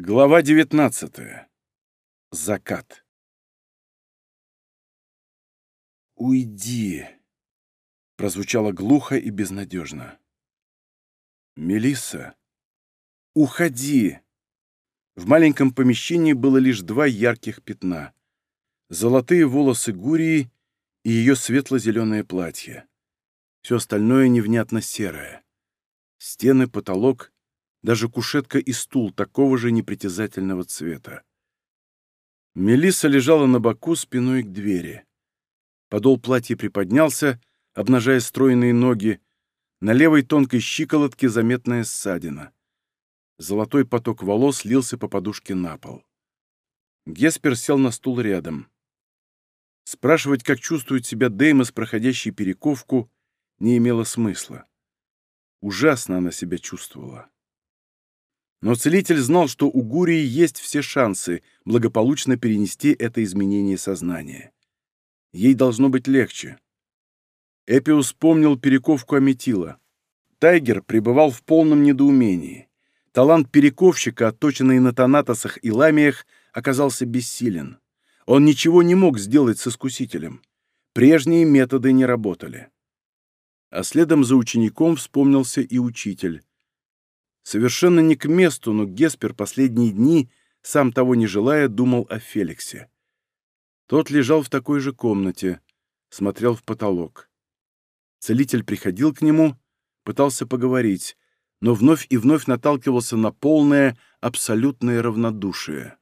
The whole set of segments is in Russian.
Глава 19. Закат. «Уйди!» — прозвучало глухо и безнадежно. Мелиса, уходи!» В маленьком помещении было лишь два ярких пятна. Золотые волосы Гурии и ее светло-зеленое платье. Все остальное невнятно серое. Стены, потолок даже кушетка и стул такого же непритязательного цвета. Мелисса лежала на боку спиной к двери. Подол платья приподнялся, обнажая стройные ноги. На левой тонкой щиколотке заметная ссадина. Золотой поток волос лился по подушке на пол. Геспер сел на стул рядом. Спрашивать, как чувствует себя Деймос, проходящий перековку, не имело смысла. Ужасно она себя чувствовала. Но целитель знал, что у Гурии есть все шансы благополучно перенести это изменение сознания. Ей должно быть легче. Эпиус вспомнил перековку аметила. Тайгер пребывал в полном недоумении. Талант перековщика, отточенный на тонатосах и ламиях, оказался бессилен. Он ничего не мог сделать с искусителем. Прежние методы не работали. А следом за учеником вспомнился и учитель. Совершенно не к месту, но Геспер последние дни, сам того не желая, думал о Феликсе. Тот лежал в такой же комнате, смотрел в потолок. Целитель приходил к нему, пытался поговорить, но вновь и вновь наталкивался на полное, абсолютное равнодушие.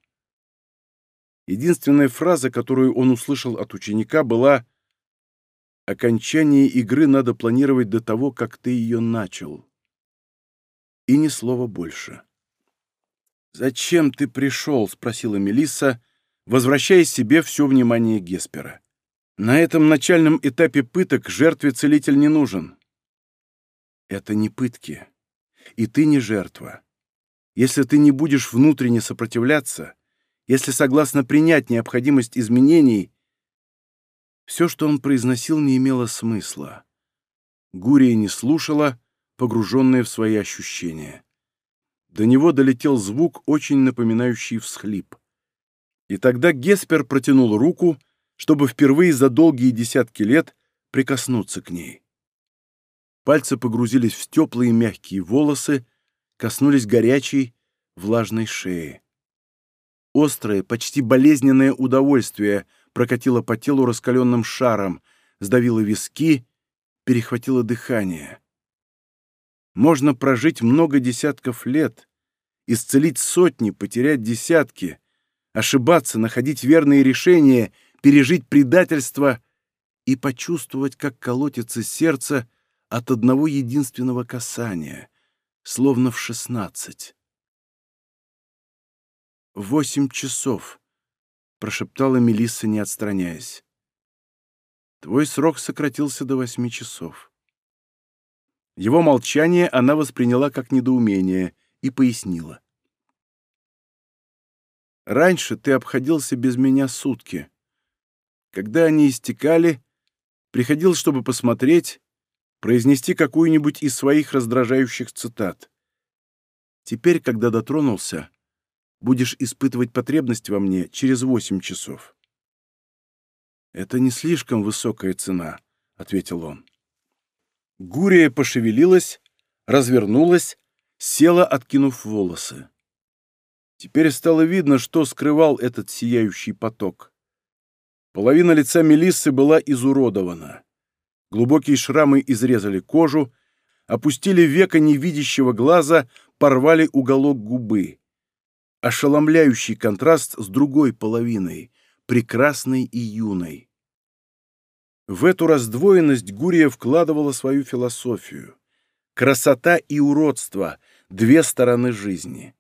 Единственная фраза, которую он услышал от ученика, была «Окончание игры надо планировать до того, как ты ее начал». и ни слова больше. «Зачем ты пришел?» — спросила Мелисса, возвращая себе все внимание Геспера. «На этом начальном этапе пыток жертве целитель не нужен». «Это не пытки, и ты не жертва. Если ты не будешь внутренне сопротивляться, если согласно принять необходимость изменений, все, что он произносил, не имело смысла. Гурия не слушала, погруженная в свои ощущения. До него долетел звук, очень напоминающий всхлип. И тогда Геспер протянул руку, чтобы впервые за долгие десятки лет прикоснуться к ней. Пальцы погрузились в теплые мягкие волосы, коснулись горячей, влажной шеи. Острое, почти болезненное удовольствие прокатило по телу раскаленным шаром, сдавило виски, перехватило дыхание можно прожить много десятков лет, исцелить сотни, потерять десятки, ошибаться, находить верные решения, пережить предательство и почувствовать, как колотится сердце от одного единственного касания, словно в шестнадцать. «Восемь часов», — прошептала Мелисса, не отстраняясь. «Твой срок сократился до восьми часов. Его молчание она восприняла как недоумение и пояснила. «Раньше ты обходился без меня сутки. Когда они истекали, приходил, чтобы посмотреть, произнести какую-нибудь из своих раздражающих цитат. Теперь, когда дотронулся, будешь испытывать потребность во мне через восемь часов». «Это не слишком высокая цена», — ответил он. Гурия пошевелилась, развернулась, села, откинув волосы. Теперь стало видно, что скрывал этот сияющий поток. Половина лица Мелиссы была изуродована. Глубокие шрамы изрезали кожу, опустили века невидящего глаза, порвали уголок губы. Ошеломляющий контраст с другой половиной, прекрасной и юной. В эту раздвоенность Гурия вкладывала свою философию. Красота и уродство — две стороны жизни.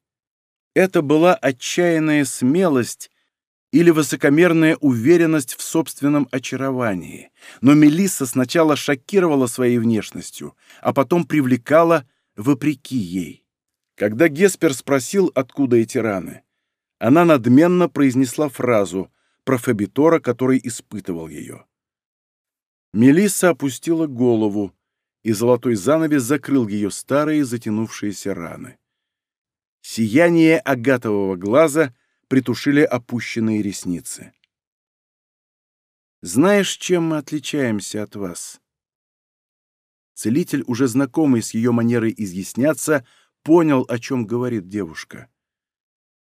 Это была отчаянная смелость или высокомерная уверенность в собственном очаровании. Но Мелисса сначала шокировала своей внешностью, а потом привлекала вопреки ей. Когда Геспер спросил, откуда эти раны, она надменно произнесла фразу про Фабитора, который испытывал ее. Мелисса опустила голову, и золотой занавес закрыл ее старые затянувшиеся раны. Сияние агатового глаза притушили опущенные ресницы. «Знаешь, чем мы отличаемся от вас?» Целитель, уже знакомый с ее манерой изъясняться, понял, о чем говорит девушка.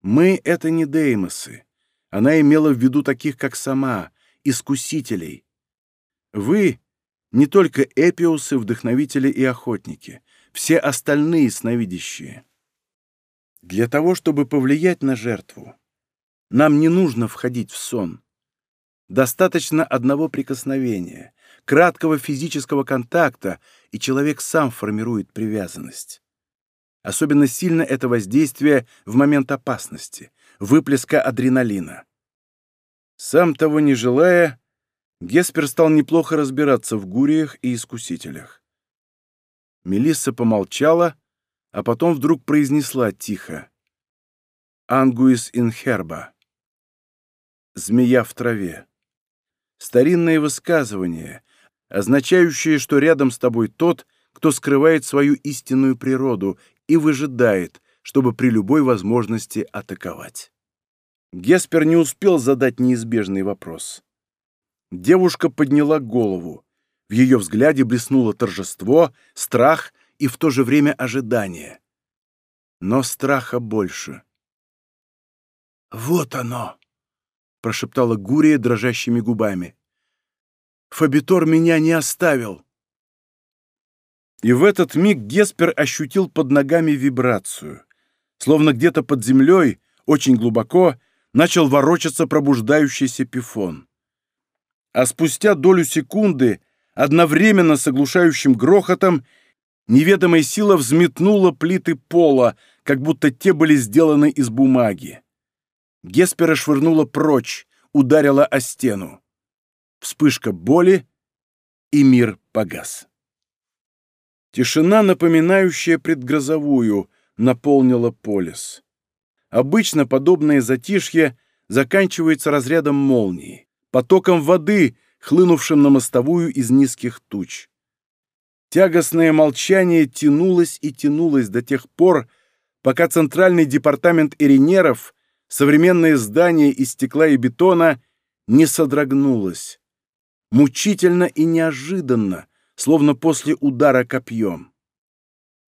«Мы — это не деймосы. Она имела в виду таких, как сама, искусителей, вы не только эпиусы, вдохновители и охотники, все остальные сновидящие. Для того, чтобы повлиять на жертву, нам не нужно входить в сон. Достаточно одного прикосновения, краткого физического контакта, и человек сам формирует привязанность. Особенно сильно это воздействие в момент опасности, выплеска адреналина. Сам того не желая, Геспер стал неплохо разбираться в гуриях и искусителях. Мелисса помолчала, а потом вдруг произнесла тихо. «Ангуис инхерба». «Змея в траве». Старинное высказывание, означающее, что рядом с тобой тот, кто скрывает свою истинную природу и выжидает, чтобы при любой возможности атаковать. Геспер не успел задать неизбежный вопрос. Девушка подняла голову. В ее взгляде блеснуло торжество, страх и в то же время ожидание. Но страха больше. «Вот оно!» — прошептала Гурия дрожащими губами. «Фабитор меня не оставил!» И в этот миг Геспер ощутил под ногами вибрацию. Словно где-то под землей, очень глубоко, начал ворочаться пробуждающийся пифон. А спустя долю секунды одновременно с оглушающим грохотом неведомая сила взметнула плиты пола, как будто те были сделаны из бумаги. Геспера швырнула прочь, ударила о стену. Вспышка боли, и мир погас. Тишина, напоминающая предгрозовую, наполнила полис. Обычно подобное затишье заканчивается разрядом молнии потоком воды, хлынувшим на мостовую из низких туч. Тягостное молчание тянулось и тянулось до тех пор, пока Центральный департамент Иринеров, современное здание из стекла и бетона, не содрогнулось. Мучительно и неожиданно, словно после удара копьем.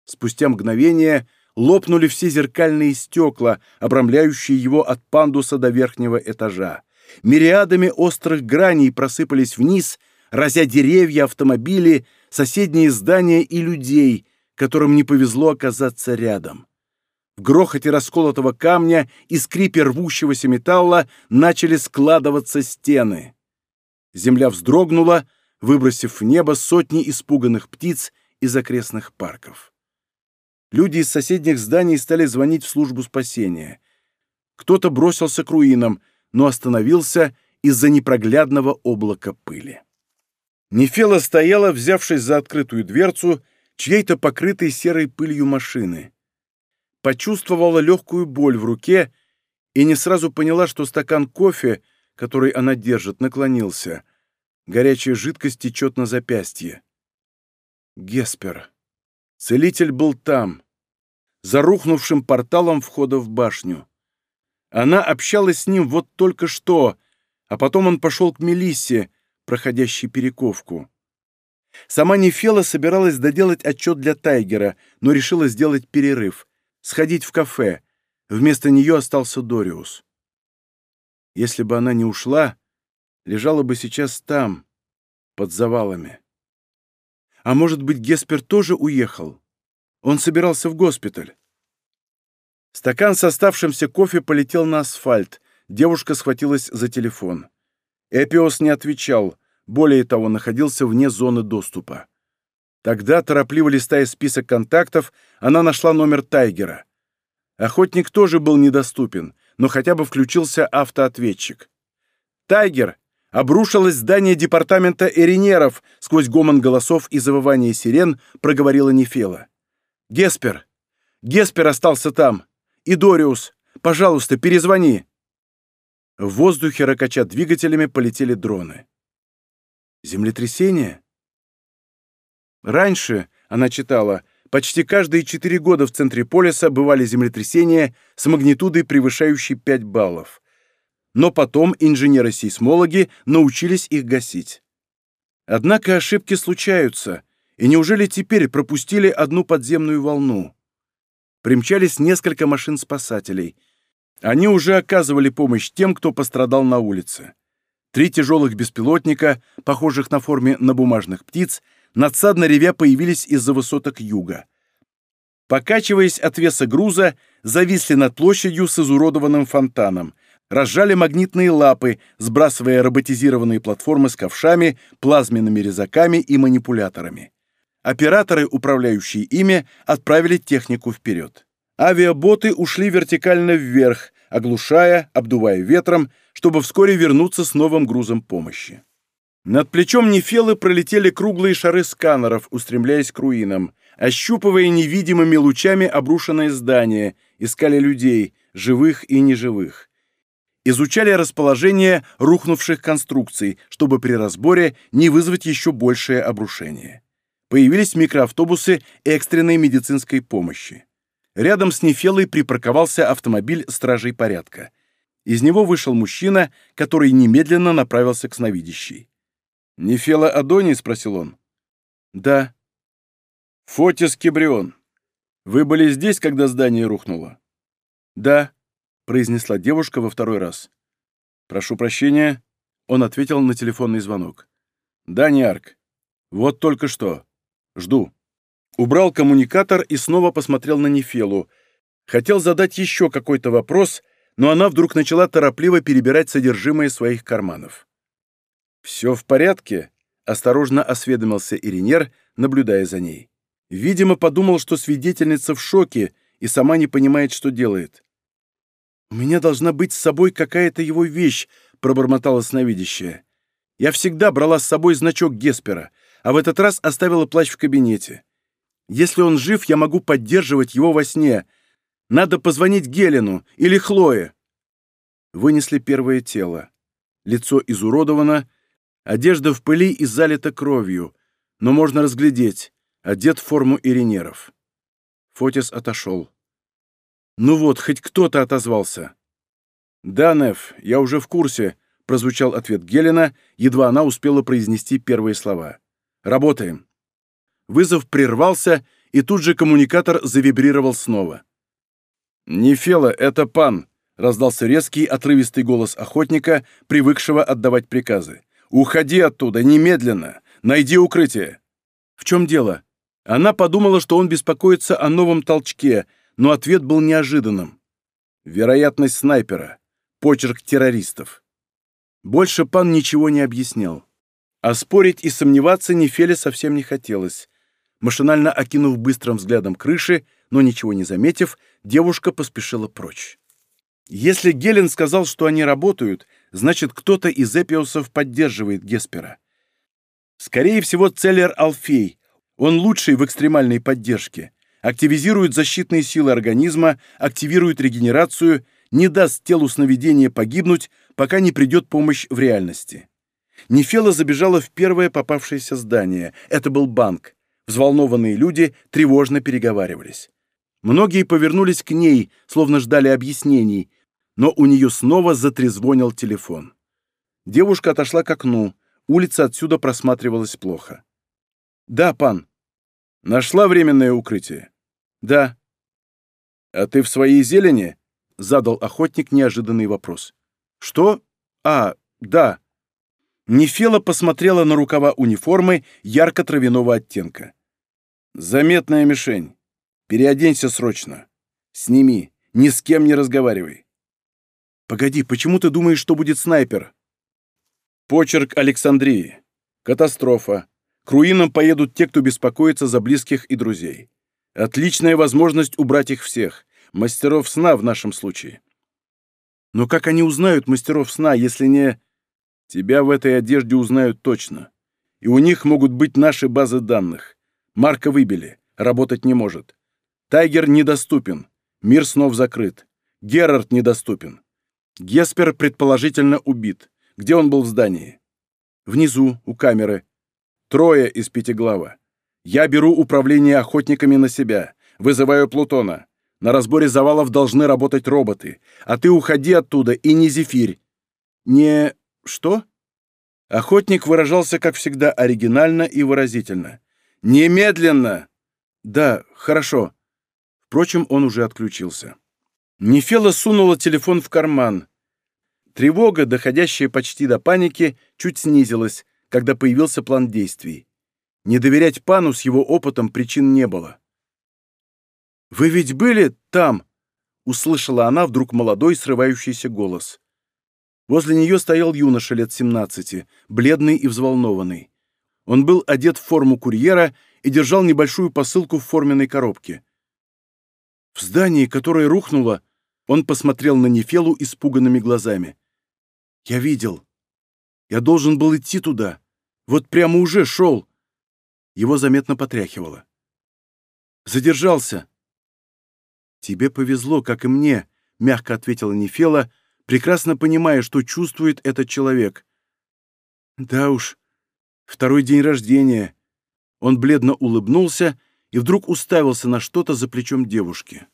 Спустя мгновение лопнули все зеркальные стекла, обрамляющие его от пандуса до верхнего этажа. Мириадами острых граней просыпались вниз, разя деревья, автомобили, соседние здания и людей, которым не повезло оказаться рядом. В грохоте расколотого камня и скрипе рвущегося металла начали складываться стены. Земля вздрогнула, выбросив в небо сотни испуганных птиц из окрестных парков. Люди из соседних зданий стали звонить в службу спасения. Кто-то бросился к руинам — но остановился из-за непроглядного облака пыли. Нефела стояла, взявшись за открытую дверцу чьей-то покрытой серой пылью машины. Почувствовала легкую боль в руке и не сразу поняла, что стакан кофе, который она держит, наклонился. Горячая жидкость течет на запястье. Геспер. Целитель был там, за рухнувшим порталом входа в башню. Она общалась с ним вот только что, а потом он пошел к Мелиссе, проходящей перековку. Сама Нефела собиралась доделать отчет для Тайгера, но решила сделать перерыв, сходить в кафе. Вместо нее остался Дориус. Если бы она не ушла, лежала бы сейчас там, под завалами. А может быть, Геспер тоже уехал? Он собирался в госпиталь. Стакан с оставшимся кофе полетел на асфальт. Девушка схватилась за телефон. Эпиос не отвечал, более того, находился вне зоны доступа. Тогда, торопливо листая список контактов, она нашла номер Тайгера. Охотник тоже был недоступен, но хотя бы включился автоответчик. «Тайгер!» Обрушилось здание департамента Эринеров, сквозь гомон голосов и завывание сирен проговорила Нефела. «Геспер! Геспер остался там!» «Идориус, пожалуйста, перезвони!» В воздухе, ракоча двигателями, полетели дроны. «Землетрясение?» Раньше, она читала, почти каждые четыре года в центре полиса бывали землетрясения с магнитудой, превышающей 5 баллов. Но потом инженеры-сейсмологи научились их гасить. Однако ошибки случаются, и неужели теперь пропустили одну подземную волну? примчались несколько машин-спасателей. Они уже оказывали помощь тем, кто пострадал на улице. Три тяжелых беспилотника, похожих на форме на бумажных птиц, надсадно ревя появились из-за высоток юга. Покачиваясь от веса груза, зависли над площадью с изуродованным фонтаном, разжали магнитные лапы, сбрасывая роботизированные платформы с ковшами, плазменными резаками и манипуляторами. Операторы, управляющие ими, отправили технику вперед. Авиаботы ушли вертикально вверх, оглушая, обдувая ветром, чтобы вскоре вернуться с новым грузом помощи. Над плечом Нефелы пролетели круглые шары сканеров, устремляясь к руинам, ощупывая невидимыми лучами обрушенное здание, искали людей, живых и неживых. Изучали расположение рухнувших конструкций, чтобы при разборе не вызвать еще большее обрушение появились микроавтобусы экстренной медицинской помощи. Рядом с Нефелой припарковался автомобиль стражей порядка. Из него вышел мужчина, который немедленно направился к сновидящей. «Нефела Адони?» — спросил он. «Да». «Фотис Кибрион, вы были здесь, когда здание рухнуло?» «Да», — произнесла девушка во второй раз. «Прошу прощения», — он ответил на телефонный звонок. «Да, Ниарк, вот только что. Жду. Убрал коммуникатор и снова посмотрел на Нефелу. Хотел задать еще какой-то вопрос, но она вдруг начала торопливо перебирать содержимое своих карманов. «Все в порядке?» — осторожно осведомился Иринер, наблюдая за ней. Видимо, подумал, что свидетельница в шоке и сама не понимает, что делает. «У меня должна быть с собой какая-то его вещь», — пробормотала сновидящая. «Я всегда брала с собой значок Геспера а в этот раз оставила плащ в кабинете. Если он жив, я могу поддерживать его во сне. Надо позвонить Гелену или Хлое. Вынесли первое тело. Лицо изуродовано, одежда в пыли и залита кровью, но можно разглядеть, одет в форму иринеров. Фотис отошел. «Ну вот, хоть кто-то отозвался». «Да, Неф, я уже в курсе», — прозвучал ответ Гелена, едва она успела произнести первые слова. Работаем. Вызов прервался, и тут же коммуникатор завибрировал снова. Не Фела, это пан!» — раздался резкий, отрывистый голос охотника, привыкшего отдавать приказы. «Уходи оттуда, немедленно! Найди укрытие!» «В чем дело?» Она подумала, что он беспокоится о новом толчке, но ответ был неожиданным. «Вероятность снайпера. Почерк террористов». Больше пан ничего не объяснял. А спорить и сомневаться Нефеле совсем не хотелось. Машинально окинув быстрым взглядом крыши, но ничего не заметив, девушка поспешила прочь. Если Гелен сказал, что они работают, значит, кто-то из Эпиосов поддерживает Геспера. Скорее всего, Целлер Алфей. Он лучший в экстремальной поддержке. Активизирует защитные силы организма, активирует регенерацию, не даст телу сновидения погибнуть, пока не придет помощь в реальности. Нефела забежала в первое попавшееся здание. Это был банк. Взволнованные люди тревожно переговаривались. Многие повернулись к ней, словно ждали объяснений, но у нее снова затрезвонил телефон. Девушка отошла к окну. Улица отсюда просматривалась плохо. «Да, пан». «Нашла временное укрытие?» «Да». «А ты в своей зелени?» — задал охотник неожиданный вопрос. «Что? А, да». Нефела посмотрела на рукава униформы ярко-травяного оттенка. «Заметная мишень. Переоденься срочно. Сними. Ни с кем не разговаривай». «Погоди, почему ты думаешь, что будет снайпер?» «Почерк Александрии. Катастрофа. К руинам поедут те, кто беспокоится за близких и друзей. Отличная возможность убрать их всех. Мастеров сна в нашем случае». «Но как они узнают мастеров сна, если не...» Тебя в этой одежде узнают точно. И у них могут быть наши базы данных. Марка выбили. Работать не может. Тайгер недоступен. Мир снов закрыт. Герард недоступен. Геспер предположительно убит. Где он был в здании? Внизу, у камеры. Трое из пятиглава. Я беру управление охотниками на себя. Вызываю Плутона. На разборе завалов должны работать роботы. А ты уходи оттуда и не зефирь. Не... «Что?» Охотник выражался, как всегда, оригинально и выразительно. «Немедленно!» «Да, хорошо». Впрочем, он уже отключился. Нефела сунула телефон в карман. Тревога, доходящая почти до паники, чуть снизилась, когда появился план действий. Не доверять пану с его опытом причин не было. «Вы ведь были там?» — услышала она вдруг молодой срывающийся голос. Возле нее стоял юноша лет 17, бледный и взволнованный. Он был одет в форму курьера и держал небольшую посылку в форменной коробке. В здании, которое рухнуло, он посмотрел на Нефелу испуганными глазами. «Я видел. Я должен был идти туда. Вот прямо уже шел». Его заметно потряхивало. «Задержался». «Тебе повезло, как и мне», — мягко ответила Нефела, — прекрасно понимая, что чувствует этот человек. Да уж, второй день рождения. Он бледно улыбнулся и вдруг уставился на что-то за плечом девушки.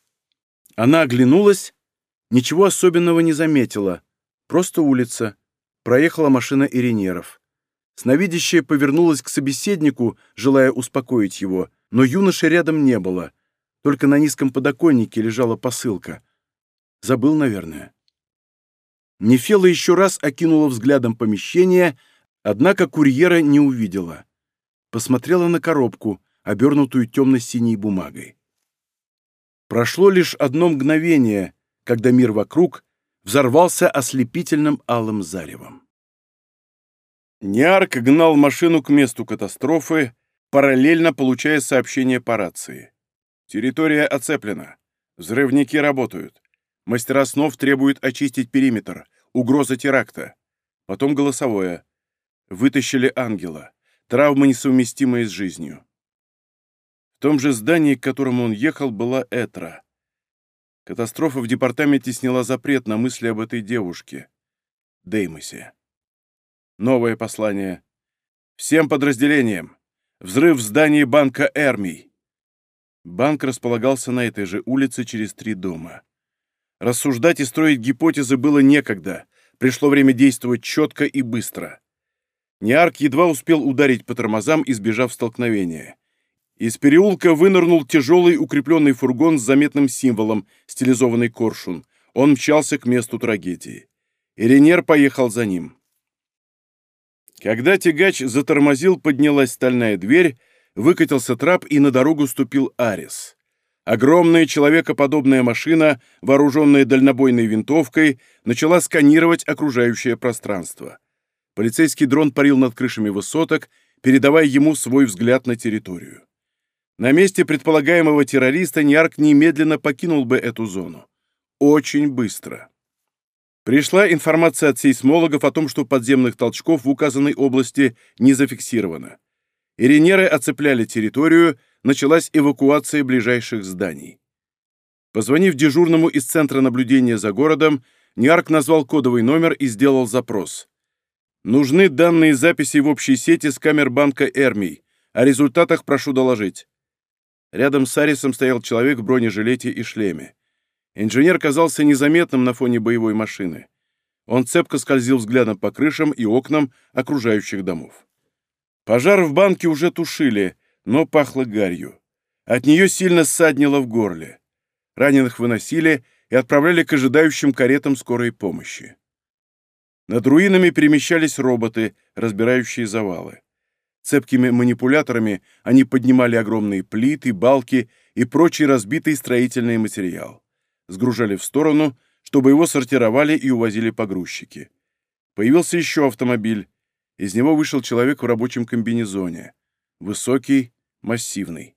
Она оглянулась, ничего особенного не заметила. Просто улица. Проехала машина Иринеров. Сновидящая повернулась к собеседнику, желая успокоить его, но юноши рядом не было. Только на низком подоконнике лежала посылка. Забыл, наверное. Нефела еще раз окинула взглядом помещение, однако курьера не увидела. Посмотрела на коробку, обернутую темно-синей бумагой. Прошло лишь одно мгновение, когда мир вокруг взорвался ослепительным алым заревом. Ниарк гнал машину к месту катастрофы, параллельно получая сообщение по рации. Территория оцеплена. Взрывники работают. Мастера снов требуют очистить периметр. Угроза теракта. Потом голосовое. Вытащили ангела. Травма несовместимые с жизнью. В том же здании, к которому он ехал, была Этра. Катастрофа в департаменте сняла запрет на мысли об этой девушке. Деймосе. Новое послание. Всем подразделениям. Взрыв в здании банка Эрмий. Банк располагался на этой же улице через три дома. Рассуждать и строить гипотезы было некогда. Пришло время действовать четко и быстро. Неарк едва успел ударить по тормозам, избежав столкновения. Из переулка вынырнул тяжелый укрепленный фургон с заметным символом, стилизованный коршун. Он мчался к месту трагедии. Иринер поехал за ним. Когда тягач затормозил, поднялась стальная дверь, выкатился трап, и на дорогу ступил Арис. Огромная человекоподобная машина, вооруженная дальнобойной винтовкой, начала сканировать окружающее пространство. Полицейский дрон парил над крышами высоток, передавая ему свой взгляд на территорию. На месте предполагаемого террориста Ниарк немедленно покинул бы эту зону. Очень быстро. Пришла информация от сейсмологов о том, что подземных толчков в указанной области не зафиксировано. Иринеры оцепляли территорию, началась эвакуация ближайших зданий. Позвонив дежурному из Центра наблюдения за городом, Ниарк назвал кодовый номер и сделал запрос. «Нужны данные записи в общей сети с камер банка «Эрмий». О результатах прошу доложить». Рядом с Арисом стоял человек в бронежилете и шлеме. Инженер казался незаметным на фоне боевой машины. Он цепко скользил взглядом по крышам и окнам окружающих домов. Пожар в банке уже тушили, но пахло гарью. От нее сильно ссаднило в горле. Раненых выносили и отправляли к ожидающим каретам скорой помощи. Над руинами перемещались роботы, разбирающие завалы. Цепкими манипуляторами они поднимали огромные плиты, балки и прочий разбитый строительный материал. Сгружали в сторону, чтобы его сортировали и увозили погрузчики. Появился еще автомобиль. Из него вышел человек в рабочем комбинезоне. Высокий, массивный.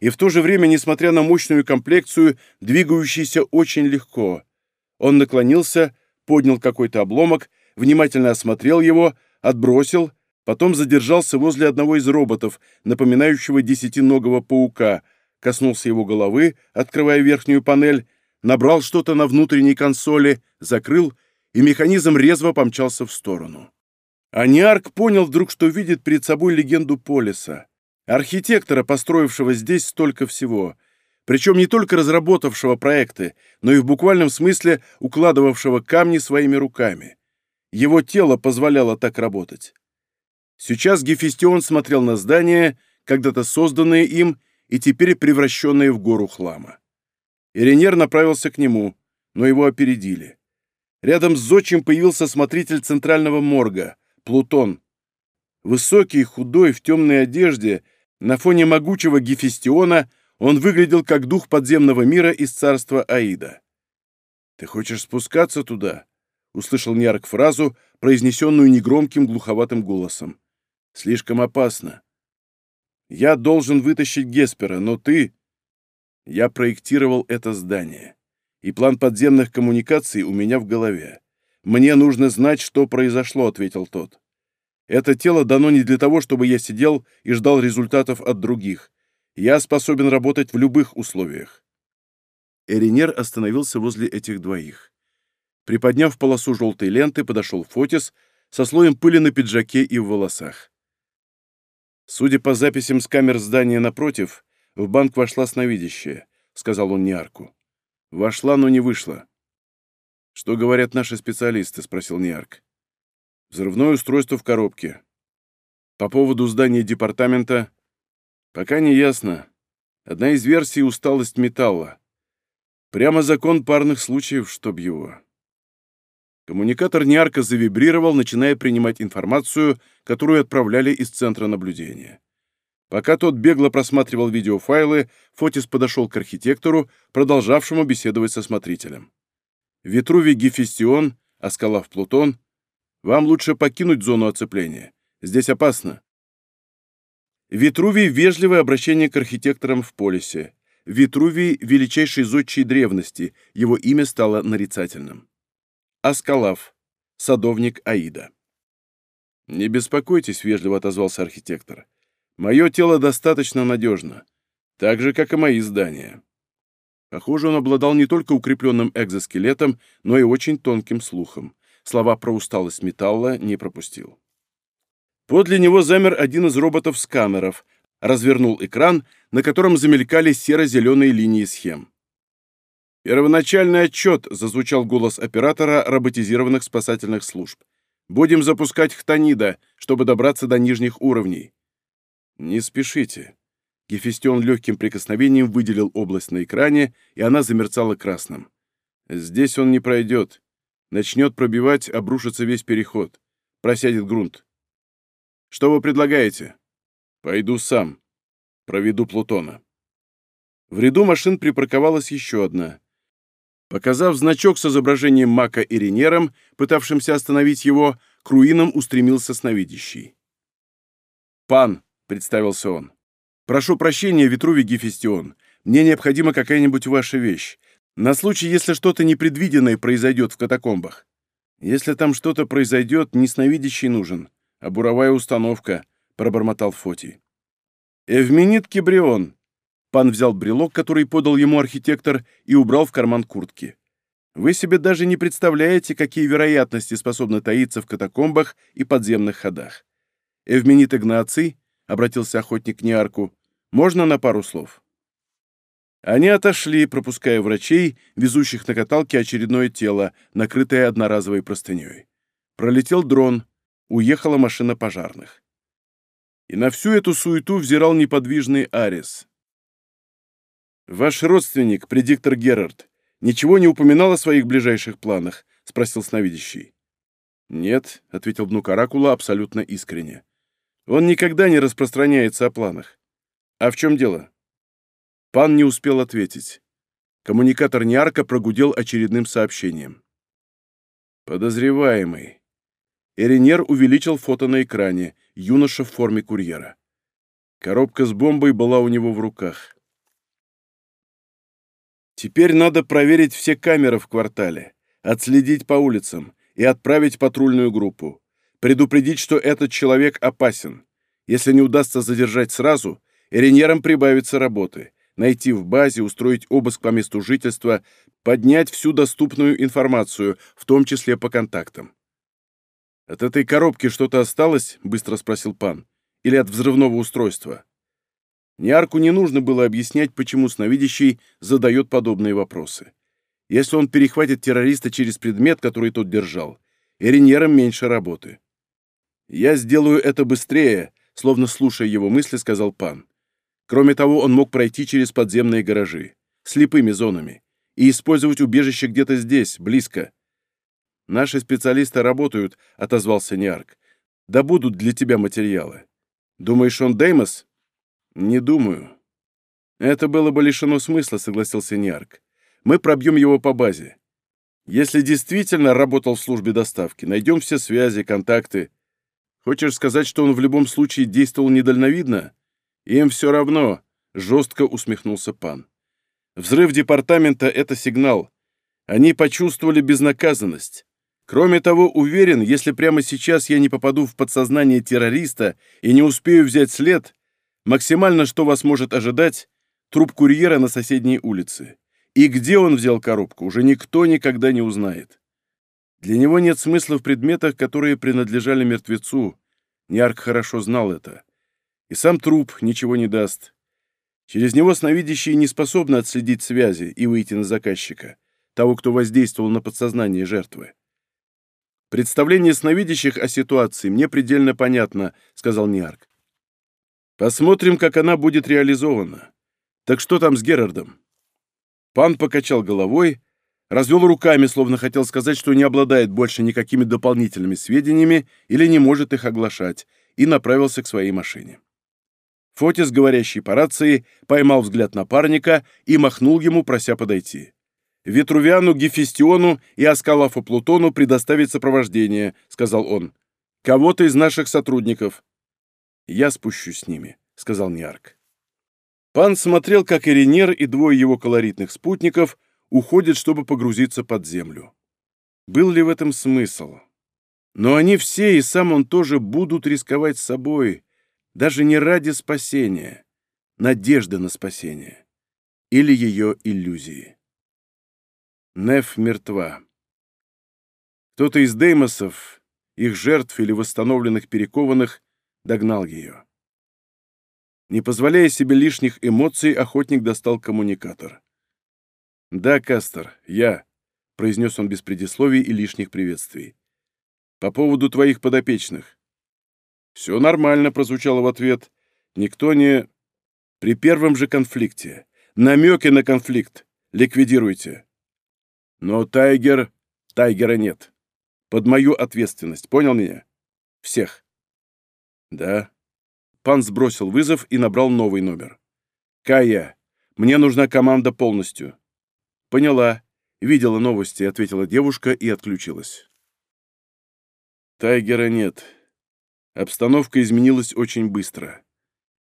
И в то же время, несмотря на мощную комплекцию, двигающийся очень легко. Он наклонился, поднял какой-то обломок, внимательно осмотрел его, отбросил, потом задержался возле одного из роботов, напоминающего десятиногого паука, коснулся его головы, открывая верхнюю панель, набрал что-то на внутренней консоли, закрыл, и механизм резво помчался в сторону. Аниарк понял вдруг, что видит перед собой легенду Полиса — архитектора, построившего здесь столько всего, причем не только разработавшего проекты, но и в буквальном смысле укладывавшего камни своими руками. Его тело позволяло так работать. Сейчас Гефестион смотрел на здание, когда-то созданное им и теперь превращенное в гору хлама. Иринер направился к нему, но его опередили. Рядом с Зодчим появился смотритель центрального морга, Плутон, Высокий, худой, в темной одежде, на фоне могучего Гефестиона он выглядел как дух подземного мира из царства Аида. «Ты хочешь спускаться туда?» — услышал Нярк фразу, произнесенную негромким глуховатым голосом. «Слишком опасно. Я должен вытащить Геспера, но ты...» Я проектировал это здание, и план подземных коммуникаций у меня в голове. «Мне нужно знать, что произошло», — ответил тот. Это тело дано не для того, чтобы я сидел и ждал результатов от других. Я способен работать в любых условиях». Эринер остановился возле этих двоих. Приподняв полосу желтой ленты, подошел Фотис со слоем пыли на пиджаке и в волосах. «Судя по записям с камер здания напротив, в банк вошла сновидящая», — сказал он Ниарку. «Вошла, но не вышла». «Что говорят наши специалисты?» — спросил Ниарк взрывное устройство в коробке. По поводу здания департамента пока не ясно. Одна из версий — усталость металла. Прямо закон парных случаев, чтоб его. Коммуникатор неярко завибрировал, начиная принимать информацию, которую отправляли из центра наблюдения. Пока тот бегло просматривал видеофайлы, Фотис подошел к архитектору, продолжавшему беседовать со смотрителем. Витруви Гефестион, Аскалав Плутон вам лучше покинуть зону оцепления. Здесь опасно». Витрувий – вежливое обращение к архитекторам в полисе. Витрувий – величайший зодчий древности, его имя стало нарицательным. Аскалав – садовник Аида. «Не беспокойтесь», — вежливо отозвался архитектор. «Мое тело достаточно надежно, так же, как и мои здания». Похоже, он обладал не только укрепленным экзоскелетом, но и очень тонким слухом. Слова про усталость металла не пропустил. Подле него замер один из роботов с развернул экран, на котором замелькали серо-зеленые линии схем. «Первоначальный отчет», — зазвучал голос оператора роботизированных спасательных служб. «Будем запускать хтонида, чтобы добраться до нижних уровней». «Не спешите». Гефестион легким прикосновением выделил область на экране, и она замерцала красным. «Здесь он не пройдет начнет пробивать, обрушится весь переход. Просядет грунт. Что вы предлагаете? Пойду сам. Проведу Плутона. В ряду машин припарковалась еще одна. Показав значок с изображением Мака и Ренером, пытавшимся остановить его, к руинам устремился сновидящий. «Пан», — представился он, — «прошу прощения, Витруви Гефестион, мне необходима какая-нибудь ваша вещь. На случай, если что-то непредвиденное произойдет в катакомбах. Если там что-то произойдет, несновидящий нужен, а буровая установка, — пробормотал Фотий. «Эвменит Кибрион!» Пан взял брелок, который подал ему архитектор, и убрал в карман куртки. «Вы себе даже не представляете, какие вероятности способны таиться в катакомбах и подземных ходах. Эвменит Игнаций, — обратился охотник к Неарку, — можно на пару слов?» Они отошли, пропуская врачей, везущих на каталке очередное тело, накрытое одноразовой простыней. Пролетел дрон, уехала машина пожарных. И на всю эту суету взирал неподвижный Арис. «Ваш родственник, предиктор Герард, ничего не упоминал о своих ближайших планах?» — спросил сновидящий. «Нет», — ответил внук Оракула абсолютно искренне. «Он никогда не распространяется о планах. А в чем дело?» Пан не успел ответить. Коммуникатор неарко прогудел очередным сообщением. «Подозреваемый». Эринер увеличил фото на экране, юноша в форме курьера. Коробка с бомбой была у него в руках. «Теперь надо проверить все камеры в квартале, отследить по улицам и отправить патрульную группу, предупредить, что этот человек опасен. Если не удастся задержать сразу, Эринерам прибавится работы, найти в базе, устроить обыск по месту жительства, поднять всю доступную информацию, в том числе по контактам. «От этой коробки что-то осталось?» — быстро спросил пан. «Или от взрывного устройства?» Ниарку не нужно было объяснять, почему сновидящий задает подобные вопросы. Если он перехватит террориста через предмет, который тот держал, Эриньерам меньше работы. «Я сделаю это быстрее», — словно слушая его мысли, сказал пан. Кроме того, он мог пройти через подземные гаражи, слепыми зонами, и использовать убежище где-то здесь, близко. «Наши специалисты работают», — отозвался Ниарк. «Да будут для тебя материалы. Думаешь, он Деймос?» «Не думаю». «Это было бы лишено смысла», — согласился Ниарк. «Мы пробьем его по базе. Если действительно работал в службе доставки, найдем все связи, контакты. Хочешь сказать, что он в любом случае действовал недальновидно?» Им все равно», — жестко усмехнулся пан. «Взрыв департамента — это сигнал. Они почувствовали безнаказанность. Кроме того, уверен, если прямо сейчас я не попаду в подсознание террориста и не успею взять след, максимально, что вас может ожидать, труп курьера на соседней улице. И где он взял коробку, уже никто никогда не узнает. Для него нет смысла в предметах, которые принадлежали мертвецу. Ниарк хорошо знал это. И сам труп ничего не даст. Через него сновидящие не способны отследить связи и выйти на заказчика, того, кто воздействовал на подсознание жертвы. «Представление сновидящих о ситуации мне предельно понятно», — сказал Ниарк. «Посмотрим, как она будет реализована. Так что там с Герардом?» Пан покачал головой, развел руками, словно хотел сказать, что не обладает больше никакими дополнительными сведениями или не может их оглашать, и направился к своей машине. Фотис, говорящий по рации, поймал взгляд напарника и махнул ему, прося подойти. Ветрувиану, Гефестиону и Аскалафу Плутону предоставить сопровождение», — сказал он. «Кого-то из наших сотрудников». «Я спущусь с ними», — сказал Ниарк. Пан смотрел, как Эринер и двое его колоритных спутников уходят, чтобы погрузиться под землю. Был ли в этом смысл? Но они все, и сам он тоже, будут рисковать собой, даже не ради спасения, надежды на спасение или ее иллюзии. Неф мертва. Кто-то из деймосов, их жертв или восстановленных перекованных, догнал ее. Не позволяя себе лишних эмоций, охотник достал коммуникатор. «Да, Кастер, я», — произнес он без предисловий и лишних приветствий. «По поводу твоих подопечных. «Все нормально», — прозвучало в ответ. «Никто не...» «При первом же конфликте. Намеки на конфликт. Ликвидируйте». «Но Тайгер... Тайгера нет. Под мою ответственность. Понял меня? Всех». «Да». Пан сбросил вызов и набрал новый номер. «Кая, мне нужна команда полностью». «Поняла. Видела новости», — ответила девушка и отключилась. «Тайгера нет», Обстановка изменилась очень быстро.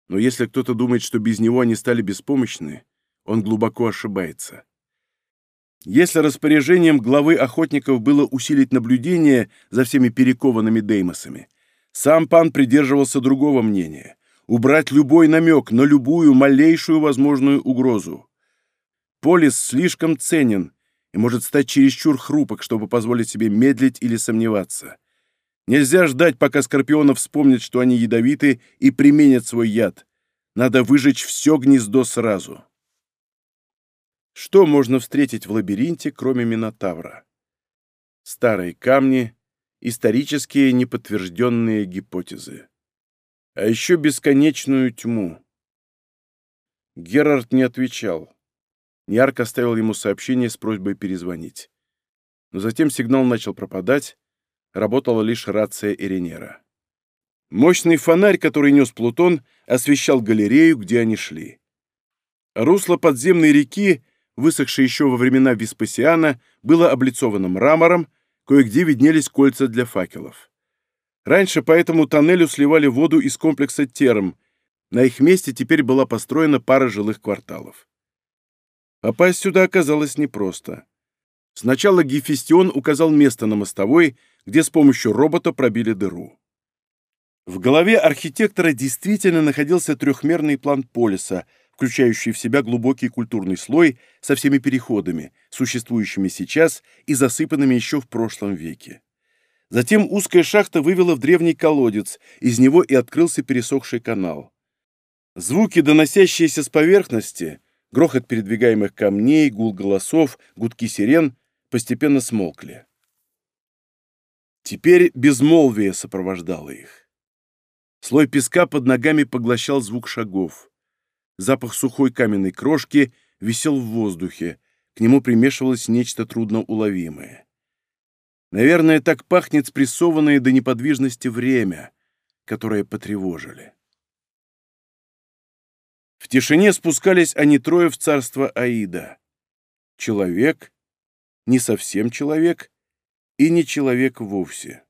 Но если кто-то думает, что без него они стали беспомощны, он глубоко ошибается. Если распоряжением главы охотников было усилить наблюдение за всеми перекованными деймосами, сам пан придерживался другого мнения — убрать любой намек на любую малейшую возможную угрозу. Полис слишком ценен и может стать чересчур хрупок, чтобы позволить себе медлить или сомневаться. Нельзя ждать, пока скорпионов вспомнят, что они ядовиты, и применят свой яд. Надо выжечь все гнездо сразу. Что можно встретить в лабиринте, кроме Минотавра? Старые камни, исторические неподтвержденные гипотезы. А еще бесконечную тьму. Герард не отвечал. Неарк оставил ему сообщение с просьбой перезвонить. Но затем сигнал начал пропадать, работала лишь рация Иринера. Мощный фонарь, который нес Плутон, освещал галерею, где они шли. Русло подземной реки, высохшее еще во времена Веспасиана, было облицовано мрамором, кое-где виднелись кольца для факелов. Раньше по этому тоннелю сливали воду из комплекса терм. На их месте теперь была построена пара жилых кварталов. Попасть сюда оказалось непросто. Сначала Гефестион указал место на мостовой, где с помощью робота пробили дыру. В голове архитектора действительно находился трехмерный план полиса, включающий в себя глубокий культурный слой со всеми переходами, существующими сейчас и засыпанными еще в прошлом веке. Затем узкая шахта вывела в древний колодец, из него и открылся пересохший канал. Звуки, доносящиеся с поверхности, грохот передвигаемых камней, гул голосов, гудки сирен, постепенно смолкли. Теперь безмолвие сопровождало их. Слой песка под ногами поглощал звук шагов. Запах сухой каменной крошки висел в воздухе, к нему примешивалось нечто трудноуловимое. Наверное, так пахнет спрессованное до неподвижности время, которое потревожили. В тишине спускались они трое в царство Аида. Человек, не совсем человек, и не человек вовсе.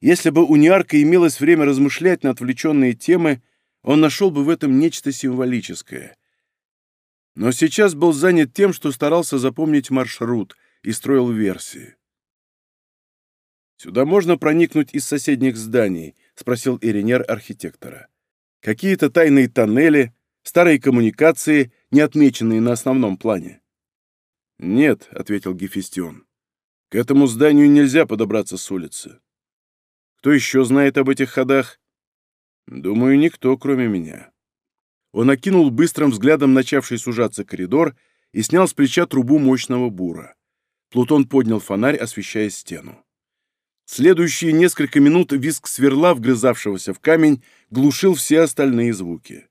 Если бы у Ниарка имелось время размышлять на отвлеченные темы, он нашел бы в этом нечто символическое. Но сейчас был занят тем, что старался запомнить маршрут и строил версии. «Сюда можно проникнуть из соседних зданий?» — спросил Иринер архитектора. «Какие-то тайные тоннели, старые коммуникации, не отмеченные на основном плане». «Нет», — ответил Гефестион. К этому зданию нельзя подобраться с улицы. Кто еще знает об этих ходах? Думаю, никто, кроме меня. Он окинул быстрым взглядом начавший сужаться коридор и снял с плеча трубу мощного бура. Плутон поднял фонарь, освещая стену. Следующие несколько минут визг сверла, вгрызавшегося в камень, глушил все остальные звуки.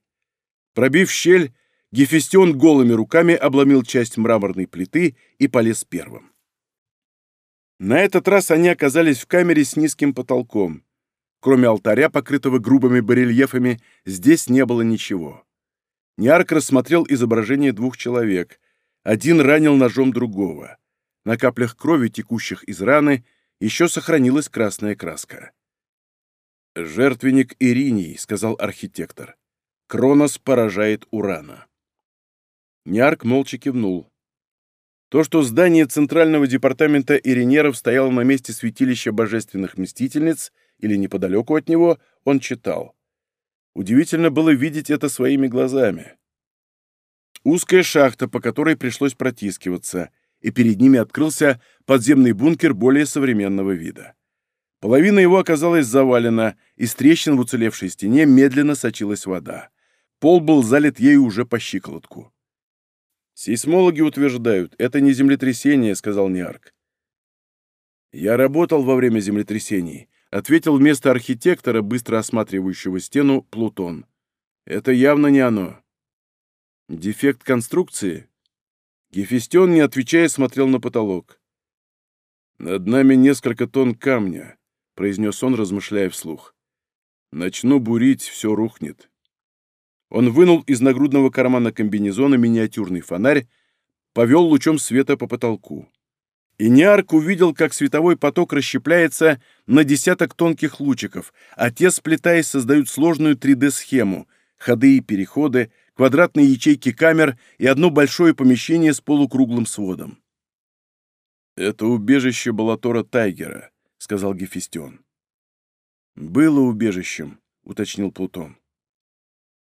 Пробив щель, Гефестион голыми руками обломил часть мраморной плиты и полез первым. На этот раз они оказались в камере с низким потолком. Кроме алтаря, покрытого грубыми барельефами, здесь не было ничего. Ниарк рассмотрел изображение двух человек. Один ранил ножом другого. На каплях крови, текущих из раны, еще сохранилась красная краска. «Жертвенник Ириний, сказал архитектор. «Кронос поражает Урана». Ниарк молча кивнул. То, что здание Центрального департамента Иринеров стояло на месте святилища божественных мстительниц или неподалеку от него, он читал. Удивительно было видеть это своими глазами. Узкая шахта, по которой пришлось протискиваться, и перед ними открылся подземный бункер более современного вида. Половина его оказалась завалена, из трещин в уцелевшей стене медленно сочилась вода. Пол был залит ею уже по щиколотку. Сейсмологи утверждают, это не землетрясение, сказал Ниарк. Я работал во время землетрясений, ответил вместо архитектора, быстро осматривающего стену, Плутон. Это явно не оно. Дефект конструкции? Гефестион, не отвечая, смотрел на потолок. «Над нами несколько тонн камня», — произнес он, размышляя вслух. «Начну бурить, все рухнет». Он вынул из нагрудного кармана комбинезона миниатюрный фонарь, повел лучом света по потолку. И Неарк увидел, как световой поток расщепляется на десяток тонких лучиков, а те, сплетаясь, создают сложную 3D-схему — ходы и переходы, квадратные ячейки камер и одно большое помещение с полукруглым сводом. «Это убежище Балатора Тайгера», — сказал Гефестион. «Было убежищем», — уточнил Плутон.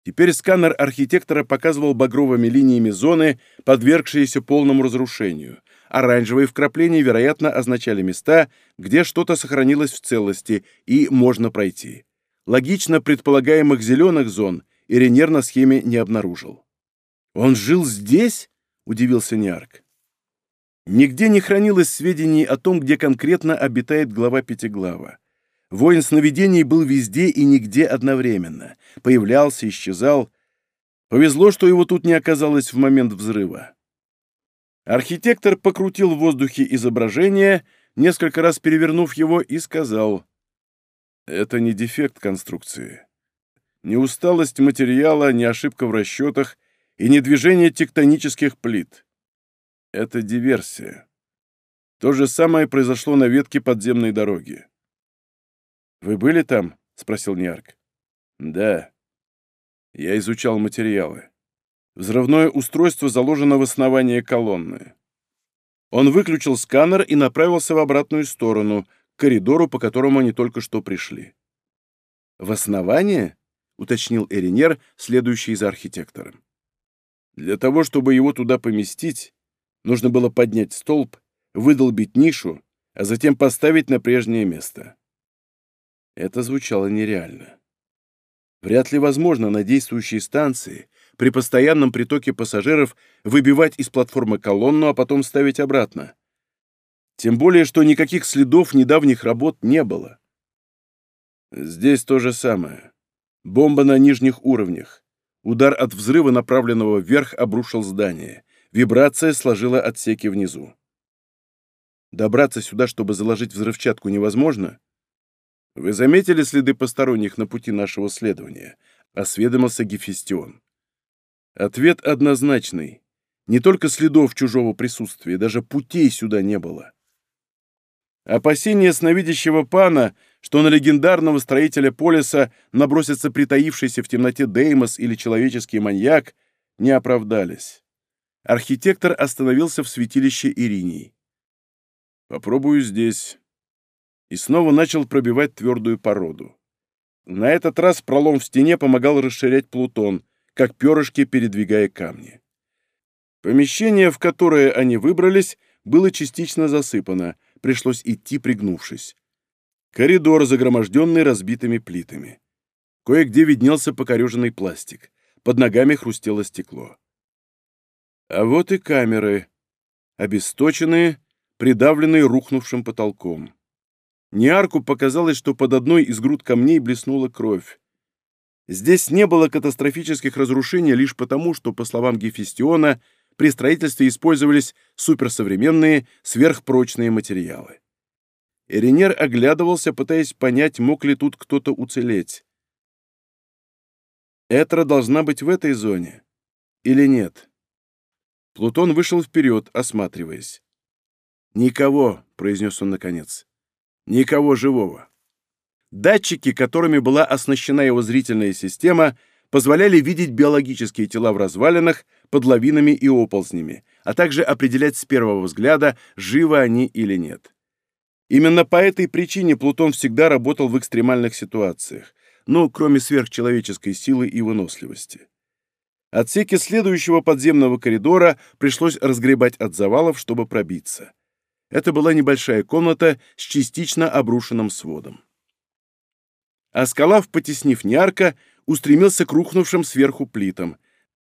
Теперь сканер архитектора показывал багровыми линиями зоны, подвергшиеся полному разрушению. Оранжевые вкрапления, вероятно, означали места, где что-то сохранилось в целости и можно пройти. Логично предполагаемых зеленых зон Иринер на схеме не обнаружил. «Он жил здесь?» — удивился Ниарк. Нигде не хранилось сведений о том, где конкретно обитает глава Пятиглава. Воин сновидений был везде и нигде одновременно. Появлялся, исчезал. Повезло, что его тут не оказалось в момент взрыва. Архитектор покрутил в воздухе изображение, несколько раз перевернув его, и сказал, «Это не дефект конструкции. Не усталость материала, не ошибка в расчетах и не движение тектонических плит. Это диверсия. То же самое произошло на ветке подземной дороги. «Вы были там?» — спросил Ниарк. «Да. Я изучал материалы. Взрывное устройство заложено в основание колонны». Он выключил сканер и направился в обратную сторону, к коридору, по которому они только что пришли. «В основание?» — уточнил Эринер, следующий за архитектором. «Для того, чтобы его туда поместить, нужно было поднять столб, выдолбить нишу, а затем поставить на прежнее место». Это звучало нереально. Вряд ли возможно на действующей станции при постоянном притоке пассажиров выбивать из платформы колонну, а потом ставить обратно. Тем более, что никаких следов недавних работ не было. Здесь то же самое. Бомба на нижних уровнях. Удар от взрыва, направленного вверх, обрушил здание. Вибрация сложила отсеки внизу. Добраться сюда, чтобы заложить взрывчатку, невозможно — вы заметили следы посторонних на пути нашего следования?» — осведомился Гефестион. Ответ однозначный. Не только следов чужого присутствия, даже путей сюда не было. Опасения сновидящего пана, что на легендарного строителя полиса набросится притаившийся в темноте Деймос или человеческий маньяк, не оправдались. Архитектор остановился в святилище Иринии. «Попробую здесь и снова начал пробивать твердую породу. На этот раз пролом в стене помогал расширять плутон, как перышки, передвигая камни. Помещение, в которое они выбрались, было частично засыпано, пришлось идти пригнувшись. Коридор, загроможденный разбитыми плитами. Кое-где виднелся покореженный пластик. Под ногами хрустело стекло. А вот и камеры, обесточенные, придавленные рухнувшим потолком. Ниарку показалось, что под одной из груд камней блеснула кровь. Здесь не было катастрофических разрушений лишь потому, что, по словам Гефестиона, при строительстве использовались суперсовременные, сверхпрочные материалы. Эринер оглядывался, пытаясь понять, мог ли тут кто-то уцелеть. Этра должна быть в этой зоне. Или нет? Плутон вышел вперед, осматриваясь. «Никого», — произнес он наконец. Никого живого. Датчики, которыми была оснащена его зрительная система, позволяли видеть биологические тела в развалинах под лавинами и оползнями, а также определять с первого взгляда, живы они или нет. Именно по этой причине Плутон всегда работал в экстремальных ситуациях, ну, кроме сверхчеловеческой силы и выносливости. Отсеки следующего подземного коридора пришлось разгребать от завалов, чтобы пробиться. Это была небольшая комната с частично обрушенным сводом. Аскалав, потеснив неарка, устремился к рухнувшим сверху плитам.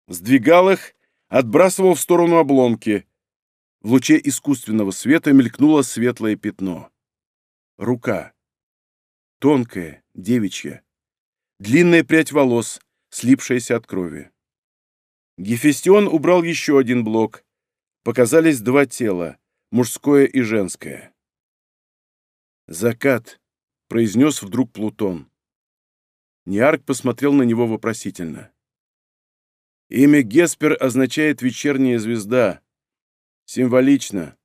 Сдвигал их, отбрасывал в сторону обломки. В луче искусственного света мелькнуло светлое пятно. Рука. Тонкая, девичья. Длинная прядь волос, слипшаяся от крови. Гефестион убрал еще один блок. Показались два тела мужское и женское. «Закат», — произнес вдруг Плутон. Ниарк посмотрел на него вопросительно. «Имя Геспер означает «вечерняя звезда». Символично».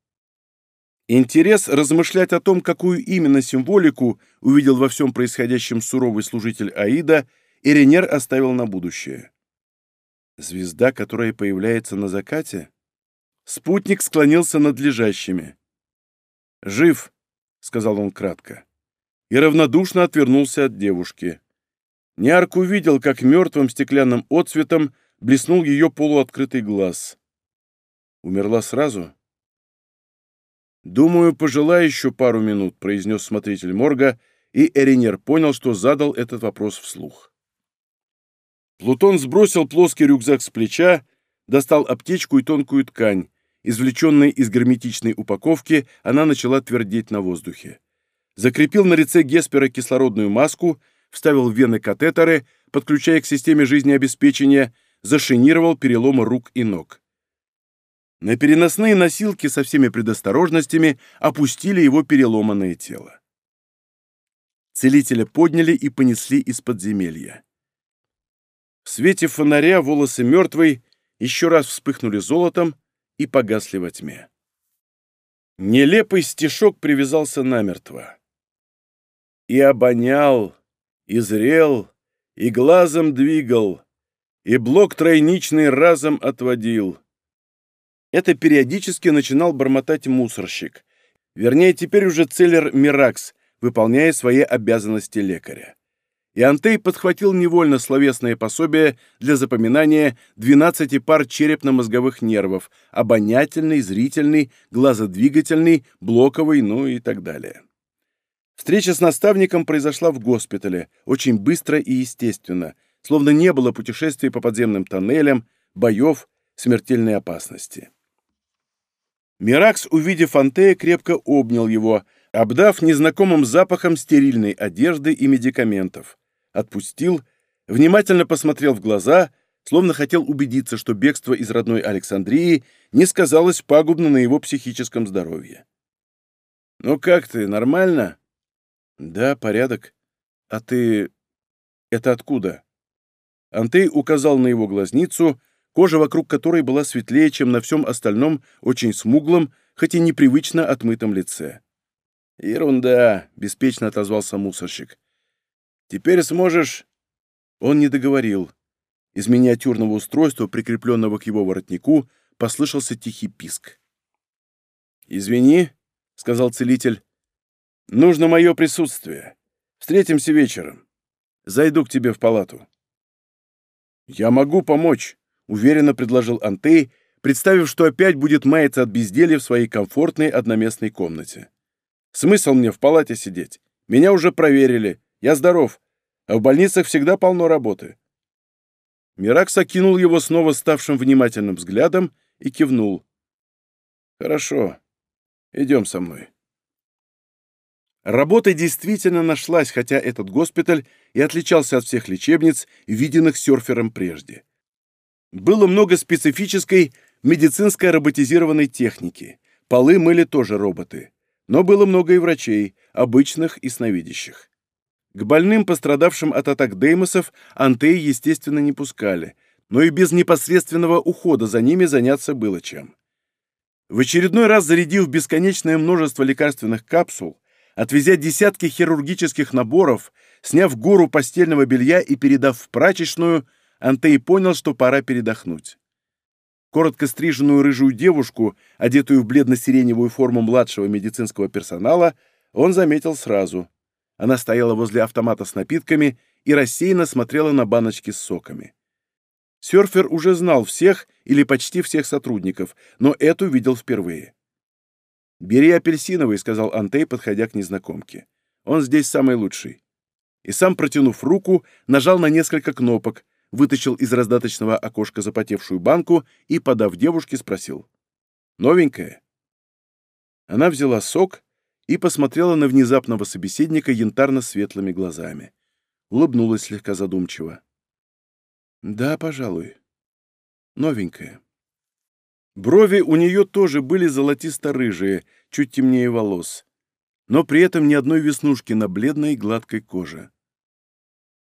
Интерес размышлять о том, какую именно символику увидел во всем происходящем суровый служитель Аида, Иринер оставил на будущее. «Звезда, которая появляется на закате?» Спутник склонился над лежащими. «Жив», — сказал он кратко, и равнодушно отвернулся от девушки. Ниарк увидел, как мертвым стеклянным отцветом блеснул ее полуоткрытый глаз. «Умерла сразу?» «Думаю, пожелай еще пару минут», — произнес смотритель морга, и Эринер понял, что задал этот вопрос вслух. Плутон сбросил плоский рюкзак с плеча, достал аптечку и тонкую ткань, извлеченной из герметичной упаковки, она начала твердеть на воздухе. Закрепил на лице Геспера кислородную маску, вставил в вены катетеры, подключая к системе жизнеобеспечения, зашинировал переломы рук и ног. На переносные носилки со всеми предосторожностями опустили его переломанное тело. Целителя подняли и понесли из подземелья. В свете фонаря волосы мертвой еще раз вспыхнули золотом, и погасли во тьме. Нелепый стишок привязался намертво. И обонял, и зрел, и глазом двигал, и блок тройничный разом отводил. Это периодически начинал бормотать мусорщик, вернее, теперь уже целлер Миракс, выполняя свои обязанности лекаря и Антей подхватил невольно словесное пособие для запоминания 12 пар черепно-мозговых нервов – обонятельный, зрительный, глазодвигательный, блоковый, ну и так далее. Встреча с наставником произошла в госпитале, очень быстро и естественно, словно не было путешествий по подземным тоннелям, боев, смертельной опасности. Миракс, увидев Антея, крепко обнял его, обдав незнакомым запахом стерильной одежды и медикаментов – отпустил, внимательно посмотрел в глаза, словно хотел убедиться, что бегство из родной Александрии не сказалось пагубно на его психическом здоровье. «Ну как ты, нормально?» «Да, порядок. А ты... это откуда?» Антей указал на его глазницу, кожа вокруг которой была светлее, чем на всем остальном очень смуглом, хоть и непривычно отмытом лице. «Ерунда», — беспечно отозвался мусорщик. Теперь сможешь...» Он не договорил. Из миниатюрного устройства, прикрепленного к его воротнику, послышался тихий писк. «Извини», — сказал целитель, — «нужно мое присутствие. Встретимся вечером. Зайду к тебе в палату». «Я могу помочь», — уверенно предложил Антей, представив, что опять будет маяться от безделья в своей комфортной одноместной комнате. «Смысл мне в палате сидеть? Меня уже проверили. Я здоров. А в больницах всегда полно работы». Миракс окинул его снова ставшим внимательным взглядом и кивнул. «Хорошо. Идем со мной». Работа действительно нашлась, хотя этот госпиталь и отличался от всех лечебниц, виденных серфером прежде. Было много специфической медицинской роботизированной техники. Полы мыли тоже роботы. Но было много и врачей, обычных и сновидящих. К больным, пострадавшим от атак Деймосов, Антеи, естественно, не пускали, но и без непосредственного ухода за ними заняться было чем. В очередной раз зарядив бесконечное множество лекарственных капсул, отвезя десятки хирургических наборов, сняв гору постельного белья и передав в прачечную, Антей понял, что пора передохнуть. Коротко стриженную рыжую девушку, одетую в бледно-сиреневую форму младшего медицинского персонала, он заметил сразу. Она стояла возле автомата с напитками и рассеянно смотрела на баночки с соками. Сёрфер уже знал всех или почти всех сотрудников, но эту видел впервые. «Бери апельсиновый», — сказал Антей, подходя к незнакомке. «Он здесь самый лучший». И сам, протянув руку, нажал на несколько кнопок, вытащил из раздаточного окошка запотевшую банку и, подав девушке, спросил. «Новенькая?» Она взяла сок, и посмотрела на внезапного собеседника янтарно-светлыми глазами. Улыбнулась слегка задумчиво. «Да, пожалуй. Новенькая». Брови у нее тоже были золотисто-рыжие, чуть темнее волос, но при этом ни одной веснушки на бледной гладкой коже.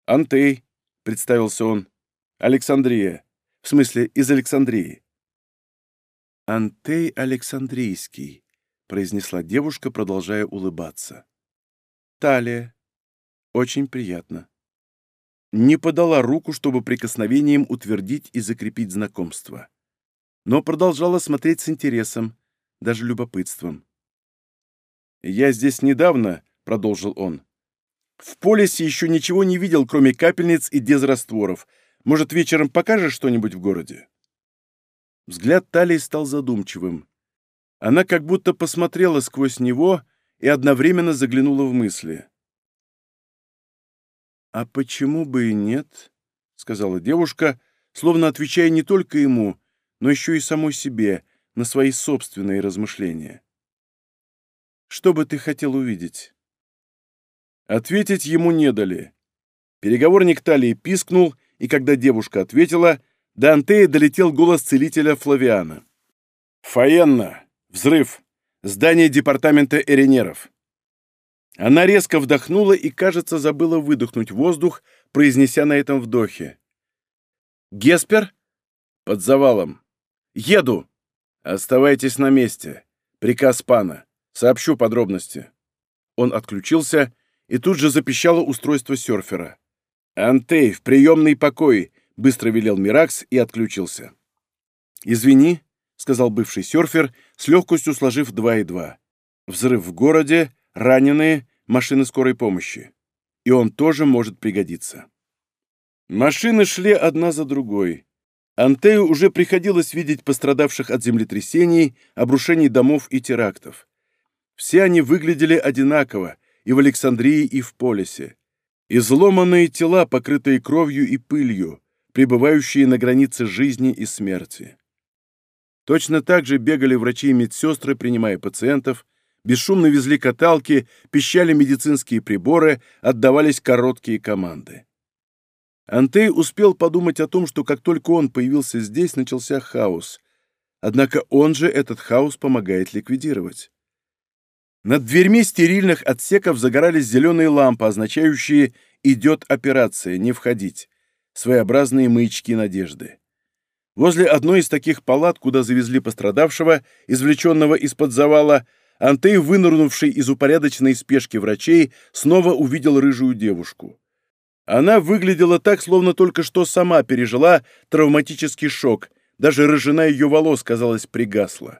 «Антей», — представился он, — «Александрия. В смысле, из Александрии». «Антей Александрийский», произнесла девушка, продолжая улыбаться. «Талия. Очень приятно». Не подала руку, чтобы прикосновением утвердить и закрепить знакомство. Но продолжала смотреть с интересом, даже любопытством. «Я здесь недавно», — продолжил он. «В полисе еще ничего не видел, кроме капельниц и дезрастворов. Может, вечером покажешь что-нибудь в городе?» Взгляд Талии стал задумчивым. Она как будто посмотрела сквозь него и одновременно заглянула в мысли. «А почему бы и нет?» — сказала девушка, словно отвечая не только ему, но еще и самой себе, на свои собственные размышления. «Что бы ты хотел увидеть?» Ответить ему не дали. Переговорник талии пискнул, и когда девушка ответила, до Антея долетел голос целителя Флавиана. «Фаенна, Взрыв. Здание департамента Эренеров. Она резко вдохнула и, кажется, забыла выдохнуть воздух, произнеся на этом вдохе. «Геспер?» «Под завалом». «Еду!» «Оставайтесь на месте. Приказ пана. Сообщу подробности». Он отключился, и тут же запищало устройство серфера. «Антей, в приемный покой!» — быстро велел Миракс и отключился. «Извини, сказал бывший серфер, с легкостью сложив два и два. Взрыв в городе, раненые, машины скорой помощи. И он тоже может пригодиться. Машины шли одна за другой. Антею уже приходилось видеть пострадавших от землетрясений, обрушений домов и терактов. Все они выглядели одинаково и в Александрии, и в Полисе. Изломанные тела, покрытые кровью и пылью, пребывающие на границе жизни и смерти. Точно так же бегали врачи и медсестры, принимая пациентов, бесшумно везли каталки, пищали медицинские приборы, отдавались короткие команды. Антей успел подумать о том, что как только он появился здесь, начался хаос. Однако он же этот хаос помогает ликвидировать. Над дверьми стерильных отсеков загорались зеленые лампы, означающие «идет операция, не входить», своеобразные маячки надежды. Возле одной из таких палат, куда завезли пострадавшего, извлеченного из-под завала, Антей, вынырнувший из упорядоченной спешки врачей, снова увидел рыжую девушку. Она выглядела так, словно только что сама пережила травматический шок, даже рыжина ее волос, казалось, пригасла.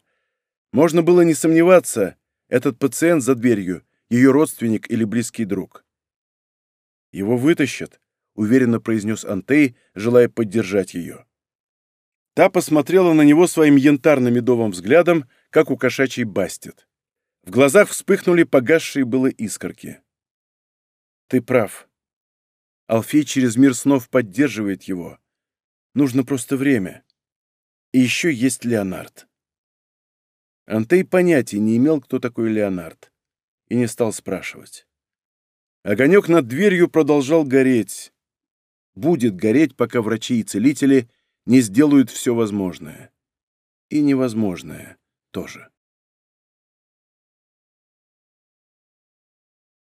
Можно было не сомневаться, этот пациент за дверью, ее родственник или близкий друг. «Его вытащат», — уверенно произнес Антей, желая поддержать ее. Та посмотрела на него своим янтарно-медовым взглядом, как у кошачьей бастет. В глазах вспыхнули погасшие было искорки. «Ты прав. Алфей через мир снов поддерживает его. Нужно просто время. И еще есть Леонард». Антей понятия не имел, кто такой Леонард, и не стал спрашивать. Огонек над дверью продолжал гореть. Будет гореть, пока врачи и целители — не сделают все возможное. И невозможное тоже.